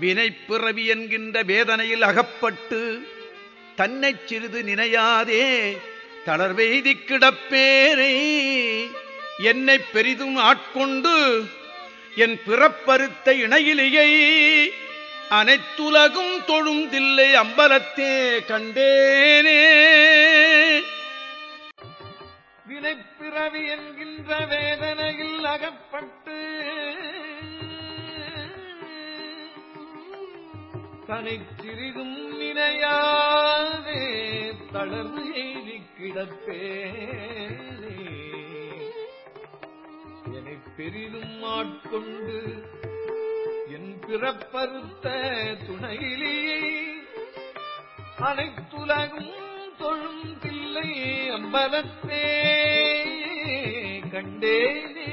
வினைப்பிறவி என்கின்ற வேதனையில் அகப்பட்டு தன்னைச் சிறிது நினையாதே தளர்வெய்தி கிடப்பேரை என்னை பெரிதும் ஆட்கொண்டு என் பிறப்பறுத்த இணையிலேயே அனைத்துலகும் தொழும் தில்லை அம்பலத்தே கண்டேனே. வினைப்பிறவி என்கின்ற வேதனையில் அகப்பட்டு தனை சிறிதும் நினையாதே தளர்வு எய்தி கிடப்பேனே. என்னை பெரிதும் ஆட்கொண்டு என் பிறப்பறுத்த துணையிலேயே அனைத்துலகும் தொழும் தில்லை அம்பலத்தே கண்டேனே.